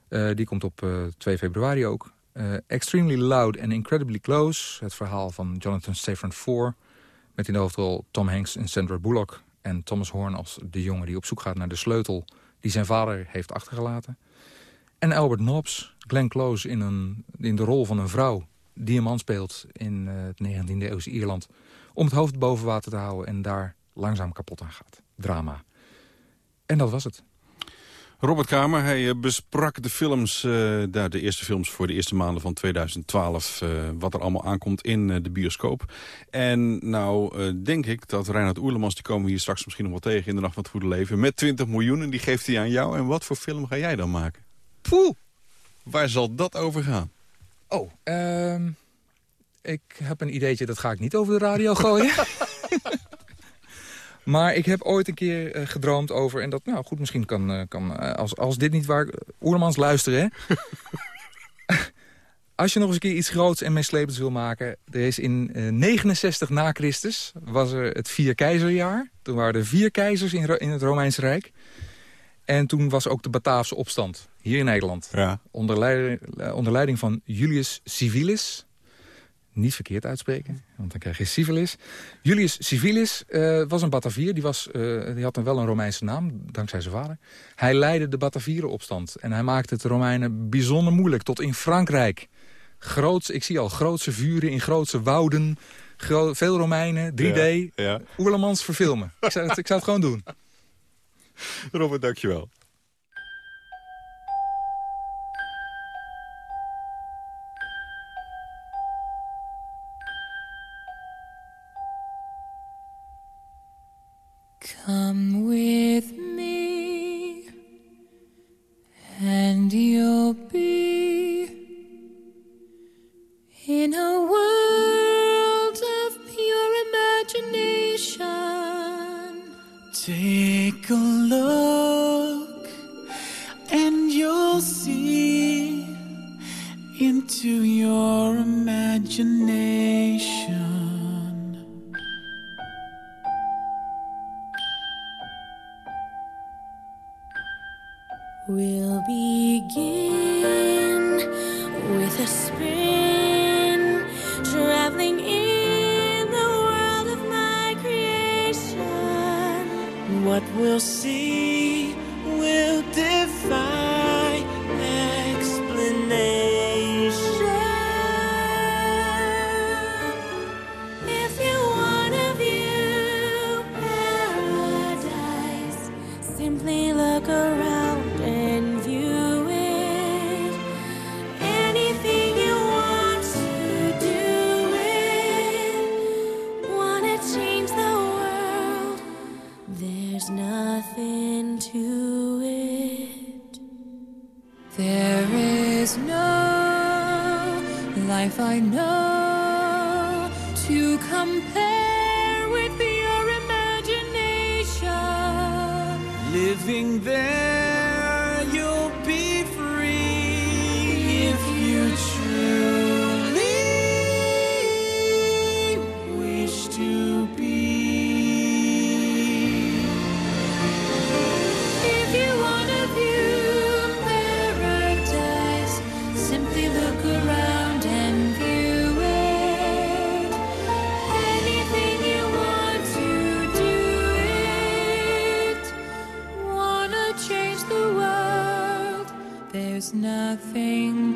Eh, die komt op eh, 2 februari ook. Extremely Loud and Incredibly Close, het verhaal van Jonathan Safran Foer... met in de hoofdrol Tom Hanks en Sandra Bullock... en Thomas Horn als de jongen die op zoek gaat naar de sleutel... die zijn vader heeft achtergelaten. En Albert Nobbs, Glenn Close in, een, in de rol van een vrouw... die een man speelt in eh, het 19e eeuwse Ierland... om het hoofd boven water te houden en daar langzaam kapot aan gaat. Drama. En dat was het. Robert Kramer, hij eh, besprak de films, nou, de eerste films voor de eerste maanden van 2012. eh, wat er allemaal aankomt in de bioscoop. En nou denk ik dat Reinhard Oerlemans, die komen we hier straks misschien nog wel tegen in de Nacht van het Goede Leven. Met 20 miljoen en die geeft hij aan jou. En wat voor film ga jij dan maken? Poeh! Waar zal dat over gaan? Oh, ehm, ik heb een ideetje, dat ga ik niet over de radio gooien. maar ik heb ooit een keer eh, gedroomd over... en dat, nou goed, misschien kan, eh, kan eh, als, als dit niet waar... Oerlemans, luisteren, hè? als je nog eens een keer iets groots en meeslepends wil maken... er is in eh, 69 na Christus, was er het vier keizerjaar. Toen waren er vier keizers in, in het Romeinse Rijk. En toen was ook de Bataafse opstand, hier in Nederland. Ja. Onder, leiding, onder leiding van Julius Civilis. Niet verkeerd uitspreken, want dan krijg je Civilis. Julius Civilis eh, was een Batavier. Die, was, eh, die had dan wel een Romeinse naam, dankzij zijn vader. Hij leidde de Batavierenopstand. En hij maakte het de Romeinen bijzonder moeilijk. Tot in Frankrijk. Groots, ik zie al grootse vuren in grootse wouden. Gro- veel Romeinen, 3D. Ja, ja. Oerlemans verfilmen. ik, zou het, ik zou het gewoon doen. Robert, dankjewel. There's nothing to it. There is no life I know to compare with your imagination. Living there nothing